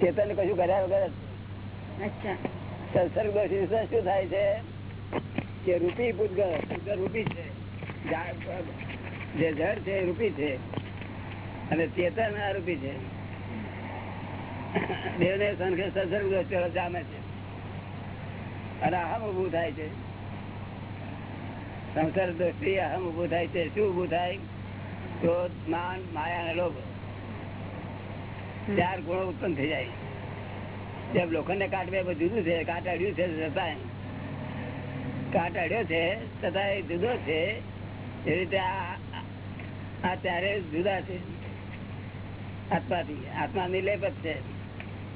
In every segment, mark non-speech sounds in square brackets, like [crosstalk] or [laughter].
ચેતન કશું કર્યા વગર સંસર્ગ દોષી શું થાય છે? કે રૂપી પૂતગળ પૂતગળ રૂપી છે. જે જળ છે એ રૂપી છે. અને ચેતન અરૂપી છે. દેવને સંસર્ગ દોષ જામે છે. અને અહમ ઉભું થાય છે. સંસાર દ્રષ્ટિ અહમ ઉભું થાય છે. શું ઉભું થાય? ક્રોધ માન માયા અને લોભ. ચાર ગુણો ઉત્પન્ન થઈ જાય. જેમ લોખંડ ને કાટ જુદું છે કાટ અડ્યું છે છતાં છે છતાં જુદો છે. એ રીતે આ ચારે જુદા છે. આત્માથી. આત્મા નિર્લેપ જ છે.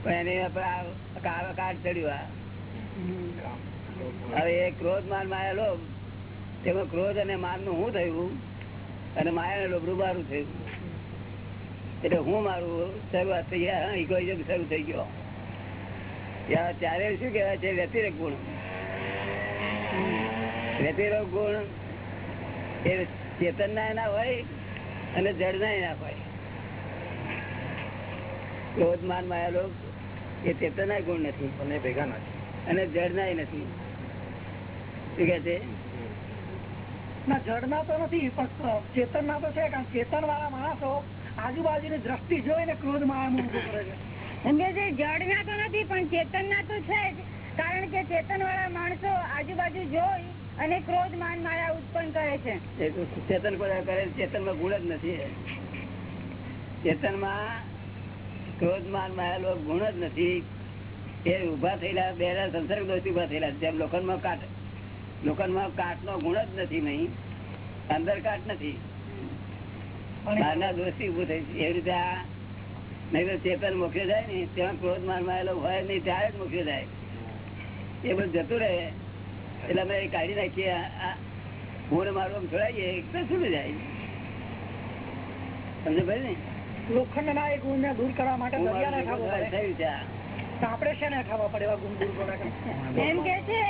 પણ એની કાટ ચડ્યું આ. હવે એ ક્રોધ માન માયા લોભ. તેમાં ક્રોધ અને માનનું શું થયું? અને માયા ને લોભ રૂબારું થયું? એટલે હું મારું શરૂઆત થઈ ગયા શરૂ થઈ ગયો. ત્યારે શું કહેવાય છે વ્યતિરેક ગુણ. વ્યતિરેક ગુણ એ ચેતન ના એના હોય અને જળ ના એના હોય. ક્રોધ માન માયા એ ચેતન ના ગુણ નથી. અને ભેગા નથી. અને જળ ના નથી. શું કે છે? ના જડના તો નથી પણ ચેતન ના તો છે કારણ ચેતન વાળા માણસો આજુબાજુની દ્રષ્ટિ જોઈને ક્રોધમાં ઊભો કરે છે. એમ કે છે જડ ના તો નથી પણ ચેતન ના તો છે જ. કારણ કે ચેતન વાળા માણસો આજુબાજુ જોઈ અને ક્રોધ માન મારા ઉત્પન્ન કરે છે. ચેતન કરે ચેતનમાં ગુણ જ નથી. ચેતનમાં ક્રોધ માન માયા ગુણ જ નથી. એ ઊભા થયેલા બે સંસર્ગ દોષ ઊભા થયેલા જેમ લોખંડમાં કાટ લોખંડમાં કાટ નો ગુણ જ નથી નહીં. અંદર કાટ નથી. ચેતન મોક્ષે જાય ને ત્યાં ક્રોધ માયેલો હોય નહીં ત્યારે જ મોક્ષે જાય. એ બધું જતું રહે. એટલે અમે કાઢી નાખીએ હું મારું આમ છોડાવીએ એકદમ છૂટી જાય. સમજે ભાઈ ને લોખંડ ના એ ગુણ દૂર કરવા માટે આપણે છે ને પડે એવા ગુણ દૂર કરવા માટે? એમ કે છે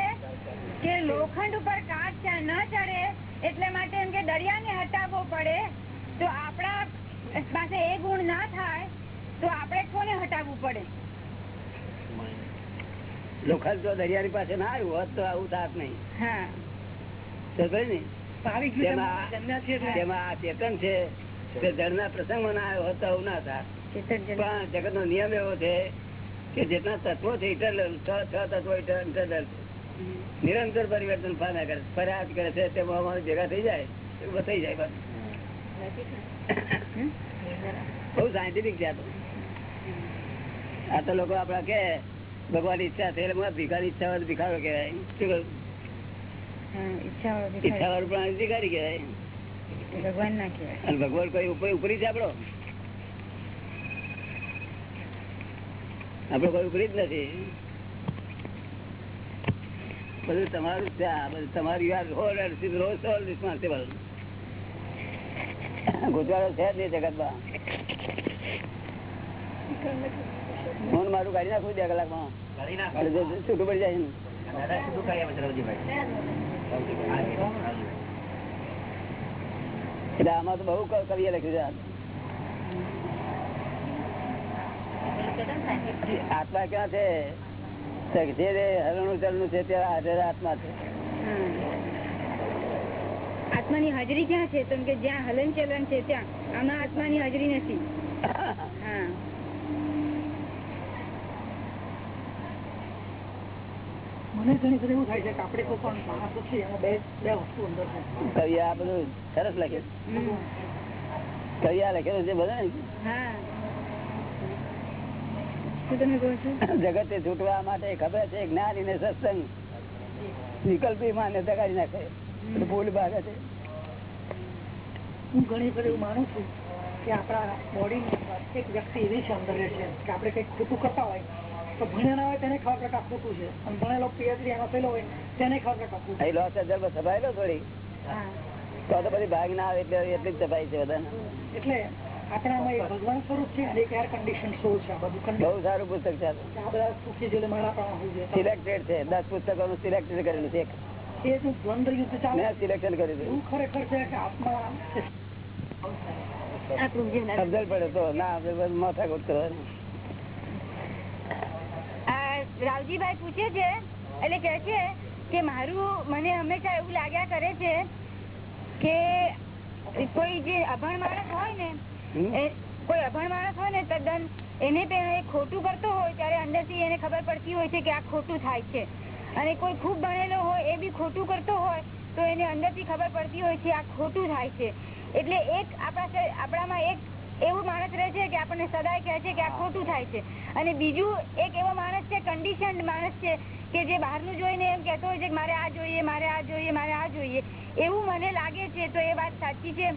કે લોખંડ ઉપર કાચ ચા- ન ચડે એટલે માટે એમ કે દરિયાને હટાવવો પડે. તો આપણા પાસે એ ગુણ ના થાય તો આપણે કોને હટાવવું પડે? લોખંડ તો દરિયાની પાસે ના આવ્યું હોત તો આવું થાત નહીં. જગત નો નિયમ એવો છે કે જેટલા તત્વો છે ઇટરનલ છ છ તત્વો ઇટરનલ નિરંતર પરિવર્તન પામ્યા કરે ફરિયાદ કરે છે તેમાં અમારું ભેગા થઈ જાય એવું થઈ જાય બસ. બહુ સાયન્ટિફિક છે આ તો. આ તો લોકો આપડા કે ભગવાન ઈચ્છા છે એટલે ભિખારી ઈચ્છા હોય તો ભિખારો કહેવાય. શું કહ્યું હા, ઈચ્છા હોય ઈચ્છા ભિખારી. વાળું પ્રાણી ભિખારી કહેવાય. ભગવાન ના કહેવાય. અને ભગવાન કોઈ ઉપર ઉપરી છે આપડો આપડો કોઈ ઉપરી જ નથી. બધું તમારું જ છે આ બધું તમારું યાર હોલ રોજ સોલ રિસ્પોન્સિબલ ગુજરાતો છે જ નહીં જગતમાં. ફોન મારું કાઢી નાખું બે કલાકમાં. છૂટું પડી જાય એટલે આમાં તો બહુ કવિએ લખ્યું છે આત્મા ક્યાં છે? જે હરણું ચરણું છે તે હાજર આત્મા છે. આત્માની હાજરી ક્યાં છે? તો કે જ્યાં હલન ચલન છે ત્યાં આમાં આત્માની હાજરી નથી. હા. મને ઘણી વખત એવું થાય છે કે આપણે કોઈ પણ માણસો છે એમાં બે બે વસ્તુ અંદર છે. આ બધું સરસ લખ્યું હમ. આ લખેલું છે બધા જગત જગતે છૂટવા માટે ખબર છે જ્ઞાની ને સત્સંગ. વિકલ્પી માન્યતા દગાડી નાખે ભૂલ ભાગે છે. હું ઘણી વખત એવું માનું છું કે આપણા બોડીની એક વ્યક્તિ એવી સૌંદર્ય છે કે આપણે કંઈક ખોટું કરતા હોય તો ભણ્યા ના હોય તેને ખબર પડે ખોટું છે. અને ભણેલો પીએચડી એનો થયેલો હોય તેને ખબર પડે ખોટું. અહીં લોસ એન્જલમાં સભાયેલો થોડી. તો તો પછી ભાગ ના આવે એટલે એટલી જ સફાઈ છે બધા એટલે આપણામાં એક ભગવાન સ્વરૂપ છે અને એક એર કન્ડિશન સોલ છે આ બધું બહુ સારું પુસ્તક છે આ બધા સુખી જેલે મારા પણ હોવું જોઈએ સિલેક્ટેડ છે. દસ પુસ્તકો નું સિલેક્ટેડ કરેલું છે એ જો દ્વંદ્વ યુદ્ધ ચાલે સિલેક્શન કર્યું હતું ખરેખર છે કે આત્મા સમજણ પડે તો ના બધું કરવાની. રાવજીભાઈ પૂછે છે એટલે કે છે કે મારું મને હંમેશા એવું લાગ્યા કરે છે કે કોઈ જે અભણ માણસ હોય ને કોઈ અભણ માણસ હોય ને તદ્દન એને ખોટું કરતો હોય ત્યારે અંદરથી એને ખબર પડતી હોય છે કે આ ખોટું થાય છે. અને કોઈ ખૂબ ભણેલો હોય એ બી ખોટું કરતો હોય તો એને અંદરથી ખબર પડતી હોય છે આ ખોટું થાય છે. એટલે એક આપણા આપણામાં એક એવું માણસ રહે છે કે આપણને સદાય કહે છે કે આ ખોટું થાય છે. અને બીજું એક એવો માણસ છે કન્ડિશન માણસ છે કે જે બહારનું જોઈને એમ કહેતો હોય છે કે મારે આ જોઈએ મારે આ જોઈએ મારે આ જોઈએ. એવું મને લાગે છે તો એ વાત સાચી છે?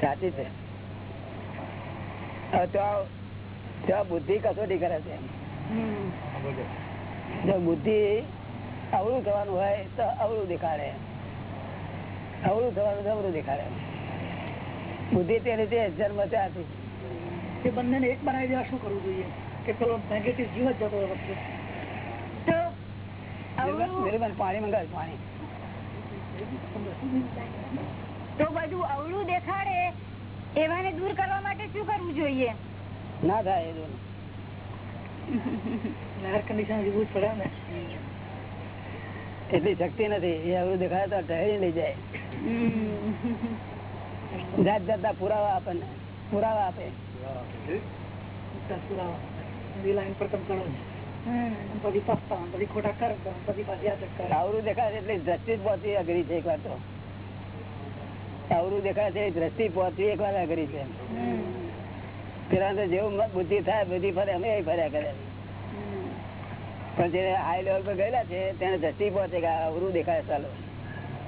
સાચી છે. તો બુદ્ધિ કસોટી કરે છે. જો બુદ્ધિ અવળું થવાનું હોય તો અવળું દેખાડે. અવળું થવાનું તો અવળું દેખાડે. બુદ્ધિ તે રીતે જન્મ હતી એ બંને એક બનાવી દેવા શું કરવું જોઈએ? કે પેલો નેગેટિવ જીવ જ જતો તો પાણી મંગાવે પાણી. તો બધું અવળું દેખાડે એવાને દૂર કરવા માટે શું કરવું જોઈએ? ના થાય એ. કન્ડિશન [laughs] પડે ને. એટલી શક્તિ નથી. એ આવડું દેખાય તો ઢળી લઈ જાય. જાત જાતના પુરાવા આપણને. પુરાવા આપે. જેવું બુદ્ધિ થાય બધી ફરે અમે એ ફર્યા કરે. પણ જે હાઈ લેવલ પર ગયેલા છે તેને દ્રષ્ટિ પહોંચે કે અવરું દેખાય ચાલો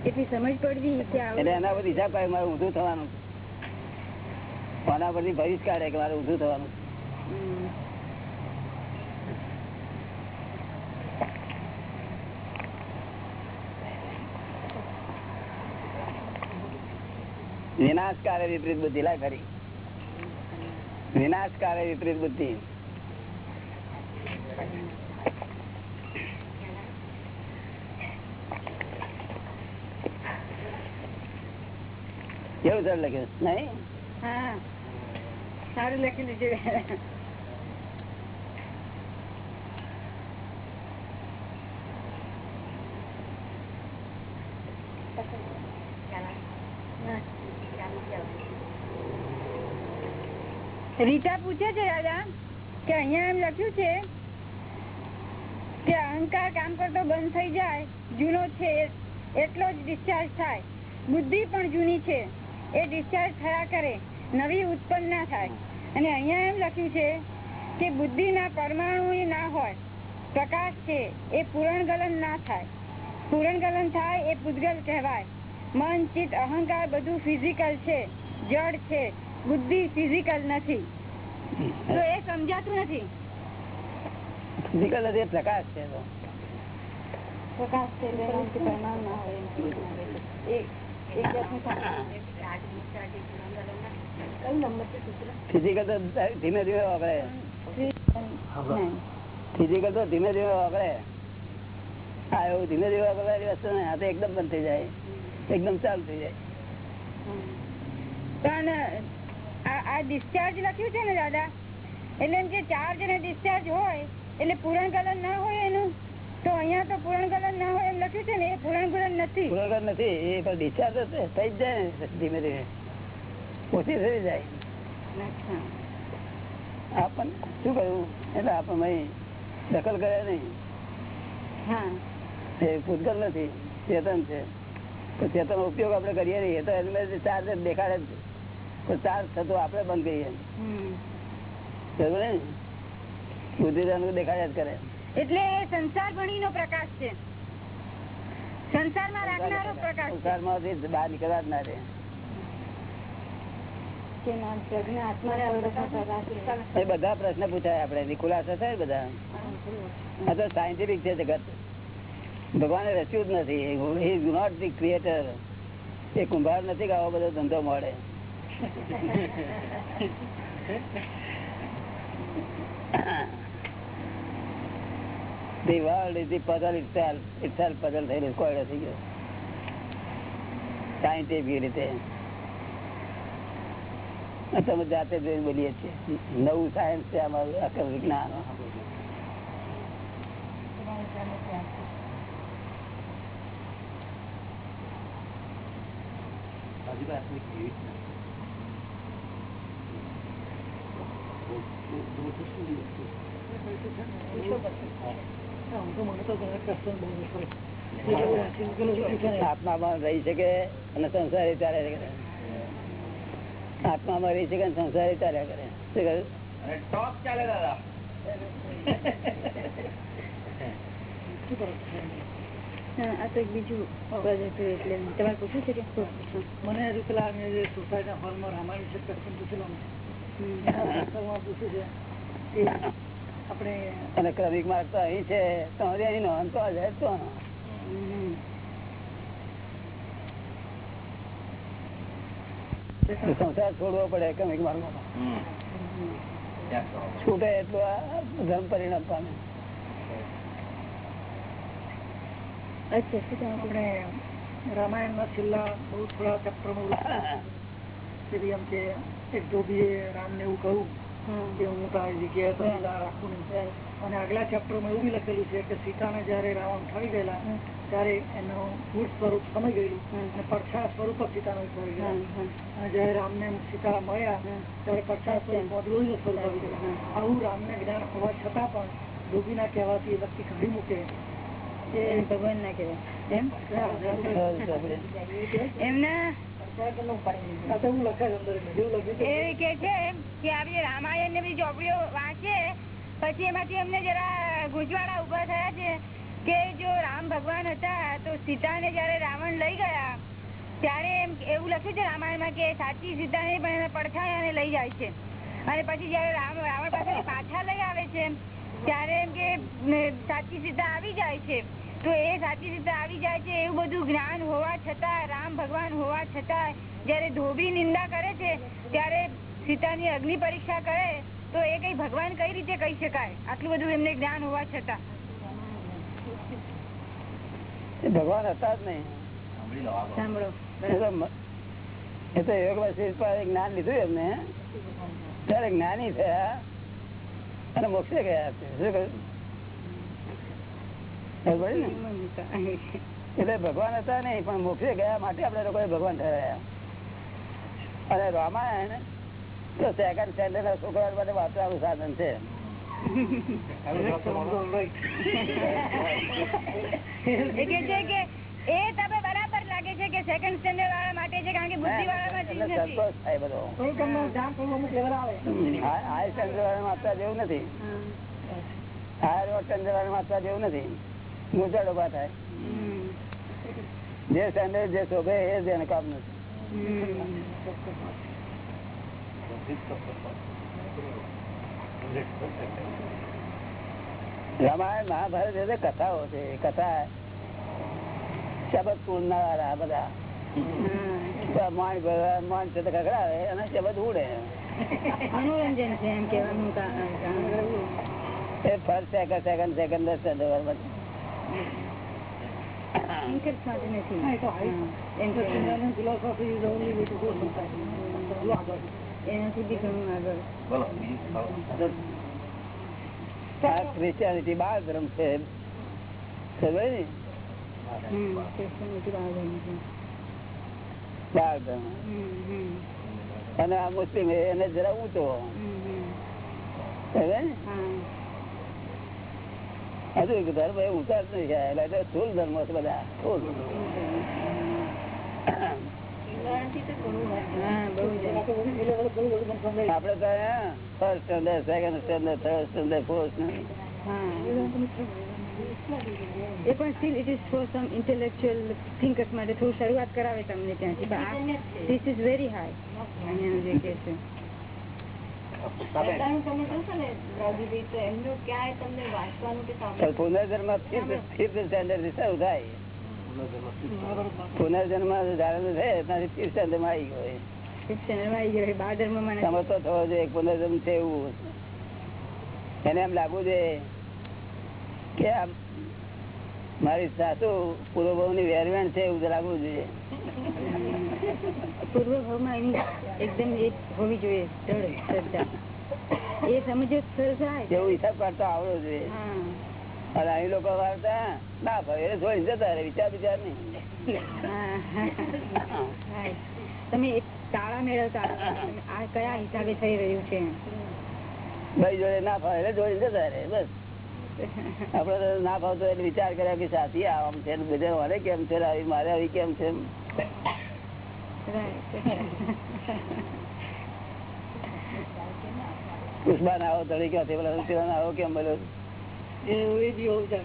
એટલી સમજ પડવી એટલે એના પર હિસાબ કરે મારે ઊંધું થવાનું. આના પરથી ભવિષ્ય કાઢે કે મારે ઊંધું થવાનું. વિનાશકારે વિપરીત બુદ્ધિ લાય ખરી વિનાશકારે વિપરીત બુદ્ધિ કેવું સારું લખ્યું નહીં? સારું લખેલું છે. રીટા પૂછે છે, દાદા, કે અહિયાં એમ લખ્યું છે કે અહંકાર કામ કરતો બંધ થઈ જાય, જૂનો છે, એટલો જ ડિસ્ચાર્જ થાય. બુદ્ધિ પણ જૂની છે. એ ડિસ્ચાર્જ થયા કરે. નવી ઉત્પન્ન ના થાય. અને અહીંયા એમ લખ્યું છે કે બુદ્ધિ ના પરમાણુ ના હોય પ્રકાશ છે એ પૂરણ ગલન ના થાય. પૂરણ ગલન થાય એ પૂતગલ કહેવાય. મન ચિત્ત અહંકાર બધું ફિઝિકલ છે જડ છે બુદ્ધિ ફિઝિકલ નથી. તો એ સમજાતું નથી. ફિઝિકલ નથી પ્રકાશ છે પ્રકાશ છે પરમાણુ ના હોય એક એક જાતનું થાય. ફિઝિકલ તો ધીમે ધીમે વાપરે ફિઝિકલ તો ધીમે ધીમે વાપરે હા, એવું ધીમે ધીમે વાપરવાની વસ્તુ આ તો એકદમ બંધ થઈ જાય. એકદમ ચાલુ થઈ જાય. પણ, આ ડિસ્ચાર્જ લખ્યું છે ને દાદા? એટલે એમ કે ચાર્જ અને ડિસ્ચાર્જ હોય, એટલે પૂરણ કલર ના હોય એનું? તો અહીંયા તો પૂરણ ગલન ના હોય એમ લખ્યું છે ને એ પૂરણ ગલન નથી. પૂર્વગત નથી એ પણ ડિસ્ચાર્જ થઈ જ જાય ને ધીમે ધીમે. ઓછી થઈ જાય. આપણ શું કહ્યું? એટલે આપણને અહીં દખલ કર્યા નહીં. હા. એ ભૂતગલ નથી ચેતન છે. તો ચેતન ઉપયોગ આપણે કરીએ નહીં એ તો એની ચાર્જ દેખાડે જ તો ચાર્જ થતો આપણે બંધ કરીએ. બરોબર ને બુદ્ધિદાન દેખાડ્યા જ કરે. એટલે એ સંસાર ભણીનો પ્રકાશ છે. સંસારમાં રાખનારો પ્રકાશ છે. સંસારમાંથી બહાર નીકળવા જ ના રહે કે ના, પ્રજ્ઞા આત્માને અવરોધનો પ્રકાશ છે. એ બધા પ્રશ્ન પૂછાય આપડે ખુલાસો થાય બધા? આ તો સાયન્ટિફિક છે જગત. ભગવાને રચ્યું જ નથી. ઇઝ નોટ ધી ક્રિએટર એ કુંભાર નથી કે આવો બધો ધંધો મળે. [laughs] the world is the puzzle itself. Itself puzzle થઈને સ્ક્વેર થઈ ગયો સાયન્ટિફિક રીતે તમે જાતે જોઈને બોલીએ છીએ નવું સાયન્સ છે અમારું અકલ વિજ્ઞાન Thank you. છે આત્મામાં રહી શકે અને સંસારી ચાલે આત્મામાં રહી શકે અને સંસારી ચાલ્યા કરે શું કહ્યું? ટોપ ચાલે દાદા. શું કરો છો? હા, આ તો એક બીજું એટલે તમારે પૂછ્યું છે કે? મને હજુ પેલા સોસાયટી સોસાયટીના હોલમાં રામાયણ વિશે question પૂછેલો પૂછ્યું છે. અને ક્રમિક માર્ગ તો અહીં છે. તો અહીં નો અંત જાય તો. સંસાર છોડવો પડે ક્રમિક માર્ગ છૂટે એટલું આ ધર્મ પરિણામ પામે. અચ્છા શું આપણે રામાયણના છેલ્લા બહુ થોડા ચક્રમો એમ કે એક ધોબીએ રામને એવું કહ્યું. કે હું તારી જગ્યાએ રાખું અને આગલા ચેપ્ટરમાં એવું લખેલું છે કે સીતાને જયારે રાવણ થઈ ગયેલા ત્યારે એનો મૂળ સ્વરૂપ સમય ગયેલું અને પડછા સ્વરૂપ જ સીતાનું થઈ ગયા અને જયારે રામને સીતા મળ્યા ત્યારે પડછા સ્વરૂપ બદલું સ્વરૂપ આવી ગયું આવું રામને જ્ઞાન હોવા છતાં પણ ડૂબીના કહેવાથી એ વ્યક્તિ કાઢી મૂકે. એ ભગવાન ના કહેવાય. એમ? એમના ભગવાન હતા તો સીતાને જયારે રાવણ લઈ ગયા, ત્યારે એમ એવું લખ્યું છે રામાયણમાં કે સાચી સીતાને પણ એને પડછાય અને લઈ જાય છે. અને પછી જયારે રામ રાવણ પાસે પાછા લઈ આવે છે, ત્યારે એમ કે સાચી સીતા આવી જાય છે. તો એ સાચી રીતે આવી જાય છે એવું બધું જ્ઞાન હોવા છતાં રામ ભગવાન હોવા છતાં જયારે ધોબી નિંદા કરે છે ત્યારે સીતાની અગ્નિ પરીક્ષા કરે તો એ કઈ ભગવાન કઈ રીતે કહી શકાય? આટલું બધું એમને જ્ઞાન હોવા છતાં. ભગવાન હતા જ નહીં. એ તો જ્ઞાન લીધું એમને. ત્યારે જ્ઞાની થયા અને મોક્ષે ગયા છે શું કહ્યું? એટલે ભગવાન હતા નહીં પણ મોક્ષે ગયા માટે આપણે લોકો ભગવાન ઠરાયા અને રામાયણ તો સેકન્ડ સ્ટેન્ડર્ડ ના છોકરા માટે વાંચવાનું સાધન છે. એ કે છે કે એ તમે બરાબર લાગે છે કે સેકન્ડ સ્ટેન્ડર્ડ વાળા માટે છે કારણ કે બુદ્ધિ વાળા સંતોષ થાય બધો. હાઈ સ્ટેન્ડર્ડ વાળા જેવું નથી. હાયર સ્ટેન્ડર્ડ વાળા જેવું નથી. મૂંઝાડ ઊભા થાય જે સ્ટેન્ડર્ડ જે શોભે એ જ એને કામ નથી રામાયણ મહાભારત એ તો કથાઓ છે કથા શબ્દ કુળ ના વાળા બધા માણ ભગવાન માણ છે તો ખખડાવે અને શબ્દ ઉડે મનોરંજન છે એમ કેવાનું કા- એ first second second second standard Christianity ધર્મ છે ને ધર્મ હમ, અને આ મુસ્લિમ એને જરા ઊંચો. ને? ધર્મ એ ઊંચા જ નહીં એટલે ધર્મ છે બધા સ્થૂળ હા બહુ જ આપડે તો first standard second standard third standard fourth એ પણ still it is for some intellectual thinkers માટે થોડું શરૂઆત કરાવે તમને ત્યાંથી ધીસ ઇઝ વેરી હાઈ અહીંયાનું જે કે છે. પુનર્જન્મ ફિફ્થ સ્ટેન્ડર્ડ શરૂ થાય. પુનર્જન્મ ત્યાંથી ફિફ્થ સ્ટેન્ડર્ડમાં આવી ગયો. સમજતો થવો જોઈએ પુનર્જન્મ છે એવું. એને એમ લાગવું જોઈએ કે આમ મારી સાસુ પૂર્વની વેરવેણ છે એવું લાગવું જોઈએ. પૂર્વ ભાવમાં એની એકદમ એ હોવી જોઈએ દળ શ્રદ્ધા. એ સમજો થાય એવો હિસાબ કરતો આવડો જોઈએ. અને અહીં લોકો વાળતા ના ભાઈ જોઈ જતા રે વિચાર વિચાર નહીં. તમે તાળા મેળવતા આ કયા હિસાબે થઈ રહ્યું છે? ભાઈ જોડે ના ફાવે એટલે જોઈ જતા રે બસ. આપડે તો ના ફાવતો એટલે વિચાર કર્યા કે સાથી આમ છે બધે મારે કેમ છે આવી મારે આવી કેમ છે? પુષ્પા આવો તળી ગયા પેલા પેલા આવો કેમ બોલો એ એ બી હોવું છે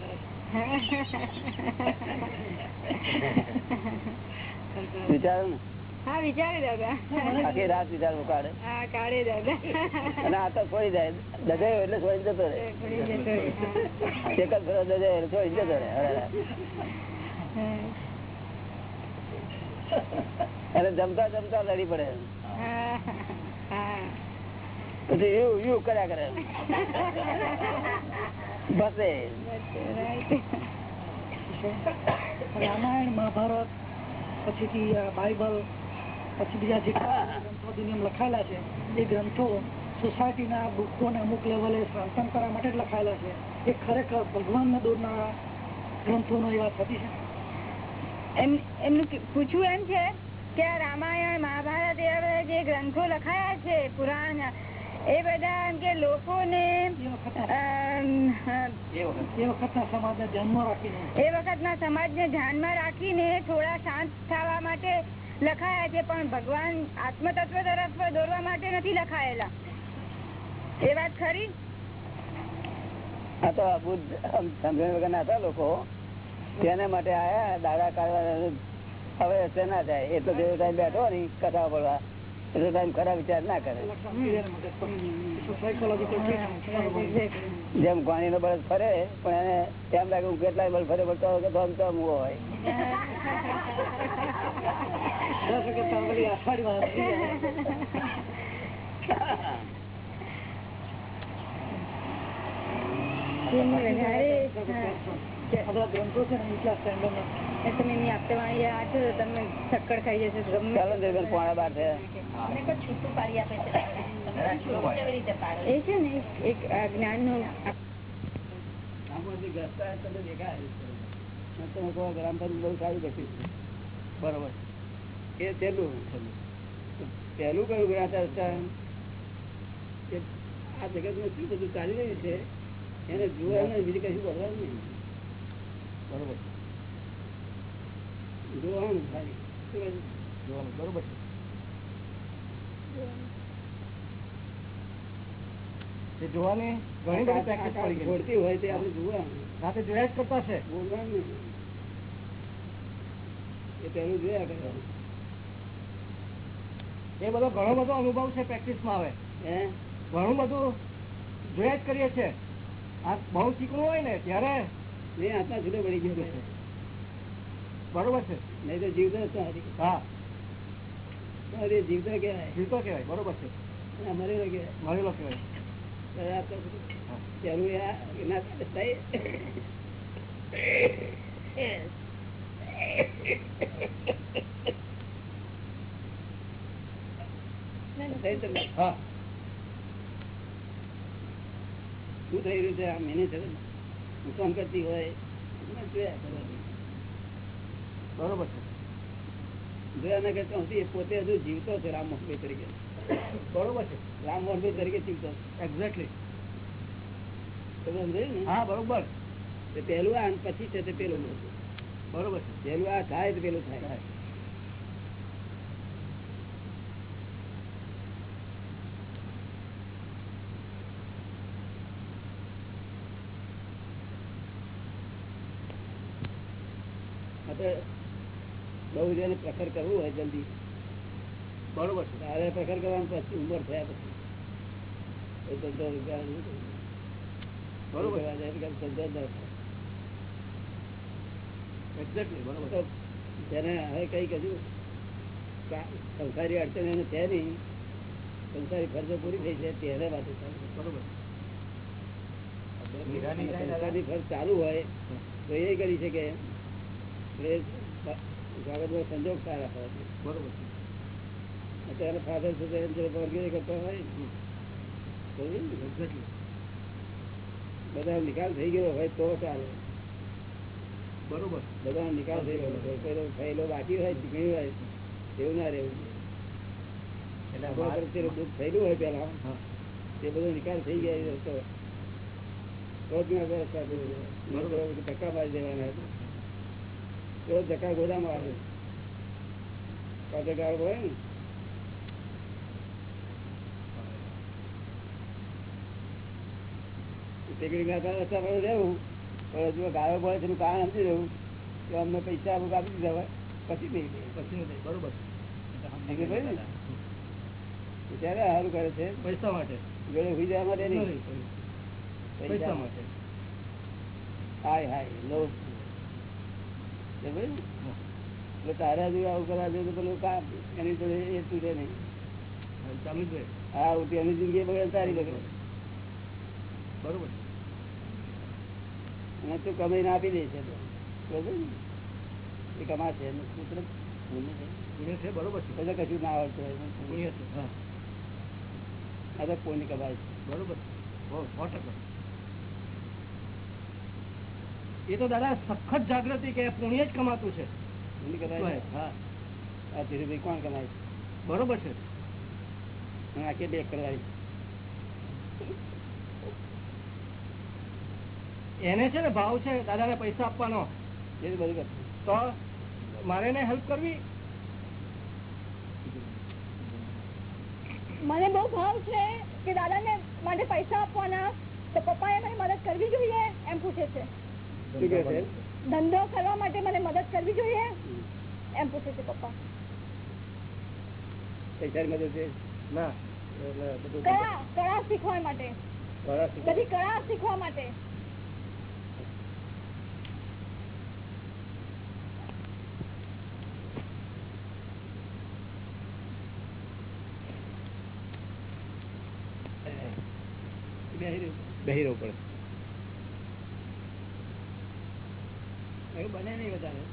વિચારો ને? હા વિચારે દાદા. આખી રાત વિચારવું કાઢે હા કાઢે દાદા. અને આ તો છોડી જાય દજાયો એટલે છોડી જતો રહે. એક જ ફેરો દજાયો એટલે છોડી જતો રહે. હા. અને જમતા જમતા લડી પડે. પછી યુ યુ કર્યા કરે. બસે. રામાયણ મહાભારત પછીથી બાઇબલ પછી બીજા જેટલા ગ્રંથો દુનિયામાં લખાયેલા છે એ ગ્રંથો સોસાયટીના બુકોને અમુક લેવલે સંતન કરવા માટે જ લખાયેલા છે. એ ખરેખર ભગવાનને દોરનારા ગ્રંથોનો એ વાત હતી છે? એમ એમનું પૂછવું એમ છે કે આ રામાયણ મહાભારત એવા બધા જે ગ્રંથો લખાયા છે પુરાણ એ બધા એમ કે લોકોને એ એ વખતના સમાજને ધ્યાનમાં રાખીને. એ વખતના સમાજને ધ્યાનમાં રાખીને થોડા શાંત થવા માટે લખાયા છે પણ ભગવાન આત્મતત્વ તરફ દોરવા માટે નથી લખાયેલા. એ વાત ખરી? આ તો બુદ્ધ સમજણ વગર ના હતા લોકો. તેને માટે આયા દાદા કાઢવા હવે હશે ના જાય. એટલો જેવો ટાઈમ બેઠો ને કથા પડવા એટલો ટાઈમ ખરા વિચાર ના કરે. જેમ પાણી નો બળદ ફરે પણ એને એમ લાગે હું કેટલાય બળ ફરે પડતો હોય. તો આમ તો ઊભો હોય વધારે તમે એની આપતવાણી વાંચો તો તમે ચક્કર ખાઈ જશે ગમે ચાલો ને પોણા બાર થયા. એ છે ને એક જ્ઞાનનું. બરોબર. એ પહેલું કયું ગ્રાતા આ કે આ જગતમાં શું બધું ચાલી રહ્યું છે? એને જોવાનું બીજું કશું બોલવાનું નહીં. બરોબર. જોવાનું? જોવાનું બરોબર છે. જોવાની ઘણી બધી પ્રેક્ટિસ પડી ગઈ. હોય તે આપણે જોવાનું. સાથે જોયા જ કરતા છે બોલવાનું એ પહેલું જોયા કરવાનું એ બધો ઘણો બધો અનુભવ છે પ્રેક્ટિસમાં આવે હે? ઘણું બધું જોયા જ કરીએ છીએ. આ બહુ ચીકણું હોય ને ત્યારે નહીં આત્મા છૂટો પડી ગયો. છે. બરોબર છે નહીં તો જીવતો. હા તમારે જીવતો કહેવાય જીવતો કહેવાય બરોબર છે મરેલો કહેવાય મરેલો કહેવાય ત્યારે આત્મા છૂટો. પહેલું એ આ કે ના થાય. થઈ તમને. હા શું થઈ રહ્યું છે આ મેનેજર હું કામ કરતી હોય જોયા. બરોબર છે. જોયા ના કરતા પોતે હજુ જીવતો છે રામ મોહનભાઈ તરીકે. બરોબર છે. રામ મોહનભાઈ તરીકે જીવતો. એક્ઝેક્ટલી હા બરોબર. પેલું આ પછી છે તે પેલું બરોબર છે. પેલું આ થાય તો પેલું થાય. તો બહુ જેને પ્રખર કરવું હોય જલ્દી. બરોબર છે. તારે પ્રખર કરવાનું પછી ઉંમર થયા પછી. એ. બરોબર. કાંઈ ધંધો જ ના થાય. એક્ઝેક્ટલી બરોબર તો તેને હવે કઈ કશું કા- સંસારી અડચણ એને છે નહીં સંસારી ફરજો પૂરી થઈ છે ત્યારે વાત બરોબર સંસારની ફરજ ચાલુ હોય તો એ કરી શકે. જગતમાં સંજોગ સારા હોય. બરોબર અત્યારે ફાધર છે એમ જો વગેરે કરતા હોય. તો એ એક્ઝેક્ટલી બધા નિકાલ થઈ ગયો હોય તો ચાલે. બરોબર. બધા નિકાલ થઈ ગયો થયેલો બાકી હોય ચીકણી હોય એવું ના રહેવું. એટલે દુઃખ થયેલું હોય પેલા તે બધો નિકાલ થઈ ગયા તો. ટકા મારી દેવાના હતા. રોજ ધક્કા ગોદામાં આવે. ગાળો હોય ને. ટેકડી ગાતા રસ્તા પર રહેવું. પણ હજુ ગાળો પડે તેનું કારણ સમજી રહેવું કે અમને પૈસા અમુક આપી દીધા હોય. પછી નહીં પછી નહીં, બરોબર? ત્યારે સારું કરે છે. પૈસા માટે. જોડે જવા માટે નહીં, પૈસા માટે. હાય હાય. લો. એટલે તારા જેવું આવું કરા દે તો પેલું કા એની જોડે એ તૂટે નહીં હા. એની જિંદગી બગડે તારી બગડે બરોબર. અને તું કમાઈને આપી દે છે? એ કમાશે પુત્ર પુણ્ય છે. બરોબર છે પછી કશું ના આવડતું પુણ્ય. છે હા તો પુણ્ય કમાય છે બરોબર સો ટકા એ તો દાદા સખત જાગૃતિ કે પુણ્ય જ કમાતું છે. ધીરુભાઈ કોણ કમાય બરોબર છે. આખી બે કરવાની એને છે ને ભાવ છે દાદાને પૈસા આપવાનો. એ તો બધું તો મારે એને હેલ્પ કરવી? મને બહુ ભાવ છે કે દાદાને માટે પૈસા આપવાના તો પપ્પાએ મને મદદ કરવી જોઈએ એમ પૂછે છે. ધંધો કરવા માટે મને મદદ કરવી જોઈએ? એમ પૂછે છે પપ્પા. પૈસાની મદદ છે. ના કળા કળા શીખવા માટે. બધી કળા શીખવા માટે. બેહી રહ્યું. બેહી રહેવું પડે એવું બને નહીં વધારે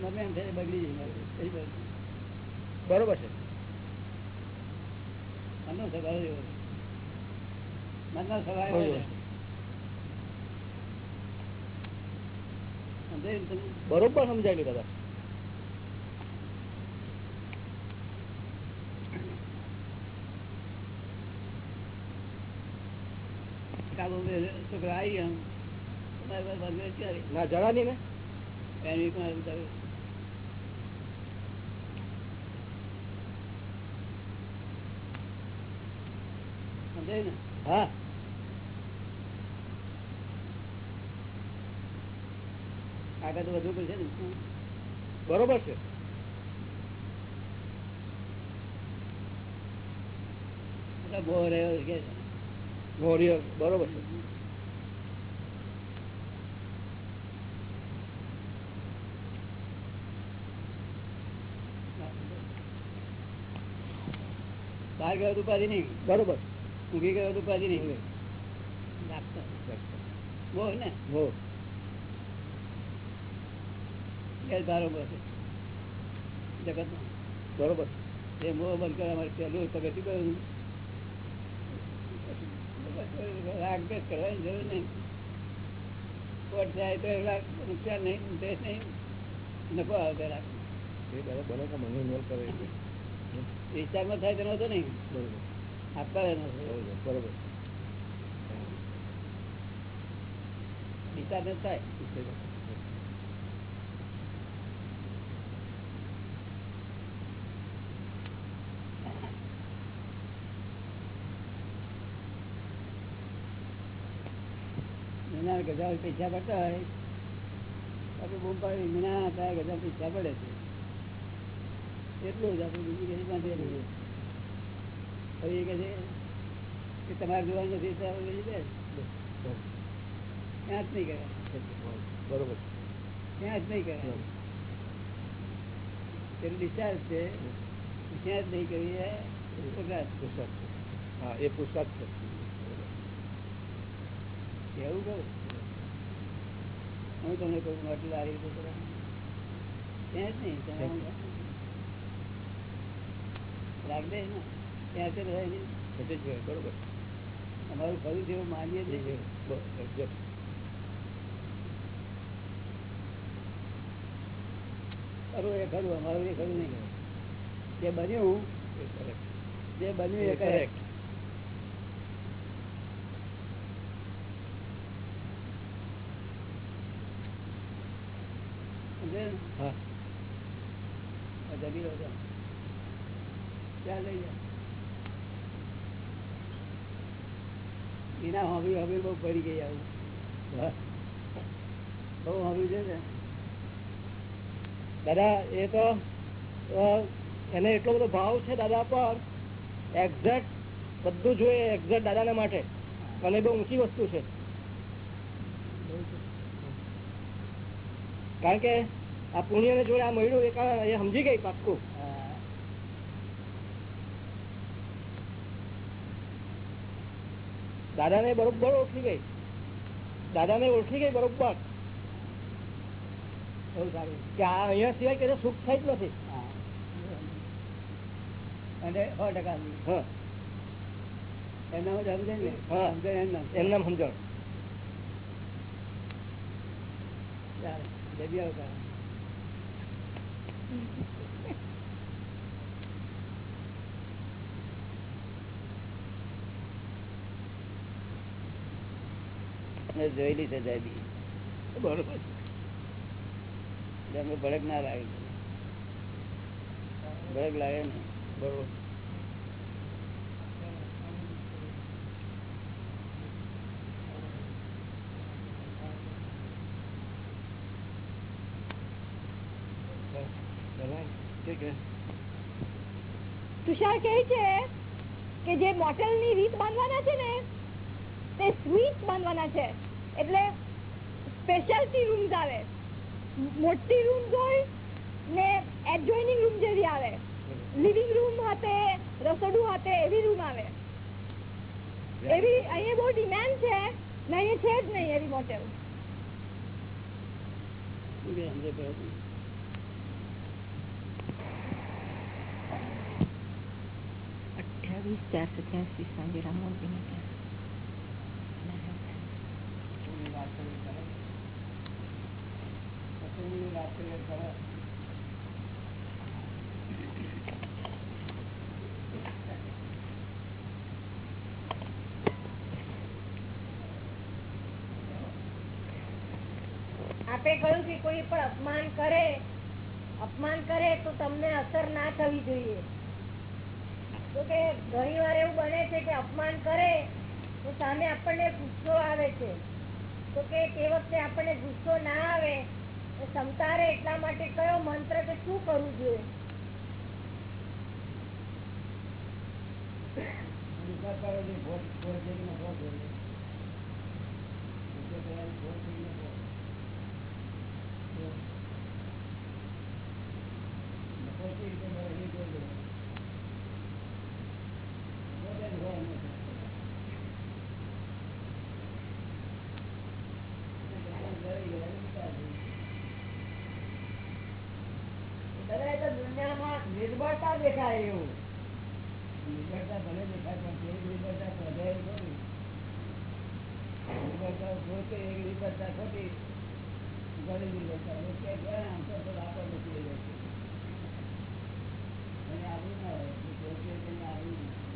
ગમે એમ થાય બગડી જાય મારું. કઈ બાજુ? બરોબર છે મનનો સ્વભાવ એવો છે. મનનો સ્વભાવ એવો બરોબર છે. સમજાયું ને તમને? બરોબર સમજાયેલું દાદા? છોકરા આવી ગયા. ના જરા ને. પણ ને? હા. આગળ તો વધુ પડશે ને? બરોબર છે. બરોબર છે. બહાર ગયો તો ઉપાધિ નહીં. બરોબર. ઊંઘી ગયો તો ઉપાધિ નહીં. બહુ ને? હો ગેરધારો બસ જગત બરોબર. એ મોહ બંધ કરવા માટે પહેલું પગથિયું કયું રાગ દ્વેષ કરવાની જરૂર નહીં. કોટ જાય તો રાગ નુકસાન નહીં દેશ નહીં. નફો આવે રાગ. એ દાદા બને તો મને કરે વિસ્તારમાં થાય તેનો હતો નહીં. બરોબર. આપવા એનો બરોબર બરોબર. વિસ્તાર થાય મીના ગજા પૈસા પડતા હોય. આપણે બૂમ પાડી મીના તારા ગજા પૈસા પડે છે. એટલું જ આપણે બીજી કઈ બાંધે એ કહે છે કે તમારે જોવાનું નથી તો બીજી બેસ. ત્યાં જ નહીં કરે બરોબર. ત્યાં જ નહીં કરે પેલું ડિસ્ચાર્જ છે. ત્યાં જ નહીં કરી એ પુરસ્કાર. પુસ્તક હા એ પુસ્તક છે. એવું કહું. હું તમને કહું આટલું આ રીતે કરો. ત્યાં જ નહીં તમે આમ ને ત્યાં જ રહે નહીં એટલે જ હોય, બરોબર. અમારું ખરું જેવું માનીએ એ છીએ છે. બ- exact. ખરું એ ખરું અમારું એ ખરું નહીં. જે બન્યું જે બન્યું એ કરેક્ટ હા જમી લો ત્યાં લઈ જાઓ. એના હોબી હોબી બહુ ભરી ગઈ આવું. બહુ હોબી છે ને. દાદા એ તો એને એટલો બધો ભાવ છે દાદા પર એક્ઝેક્ટ બધું જોઈએ એક્ઝેક્ટ દાદાના માટે. અને બહુ ઊંચી વસ્તુ છે. કારણ કે આ પુણ્ય ને જોડે આ મળ્યું એ સમજી ગઈ પાક્કું. દાદા ને બરોબર ઓળખી ગઈ. દાદા ને ઓળખી ગઈ બરોબર. કે આ અહીંયા સિવાય કે સુખ થાય જ નથી. હા. અને સો ટકા એમના હું. સમજે ને? હા. સમજે એમના સમજણ. મેં જોયેલી છે દાદી. બરોબર. ભડક ના લાગે. ભડક લાગે ને? બરોબર. તુષાર કહે છે કે જે બોટલની રીત બાંધવાના છે ને, તે સ્વીટ બાંધવાના છે. એટલે સ્પેશિયાલિટી રૂમ્સ આવે. મોટી રૂમ્સ હોય ને એડજોઇનિંગ રૂમ જેવી આવે. લિવિંગ રૂમ હાથે, રસોડું હાથે એવી રૂમ આવે. એવી અહીંયા બહુ ડિમાન્ડ છે, ને અહીંયા છે જ નહીં એવી મોટેલ શું કે સમજે પડે છે? અઠ્યાવીસ ચાર સત્યાસી સાંજે રામ પછીની વાત કરીએ ત્યારે. પછીની વાત કરીએ ત્યારે. આપે કહ્યું કે કોઈ પણ અપમાન કરે અપમાન કરે તો તમને અસર ના થવી જોઈએ તો કે ઘણી વાર એવું બને છે કે અપમાન કરે, તો સામે આપણને ગુસ્સો આવે છે. તો કે તે વખતે આપણને ગુસ્સો ના આવે સમતારે એટલા માટે કયો મંત્ર કે શું કરવું જોઈએ? Thank કરો નિર્ભરતા દેખાય એવું. નિર્ભરતા ભલે દેખાય પણ તે નિર્ભરતા પ્રજાય ખોટી નિર્ભરતા ખોટે એક નિર્ભરતા ખોટી ઘણી નિર્ભરતા લોકો અને આવ્યું ના હોય આવડું ના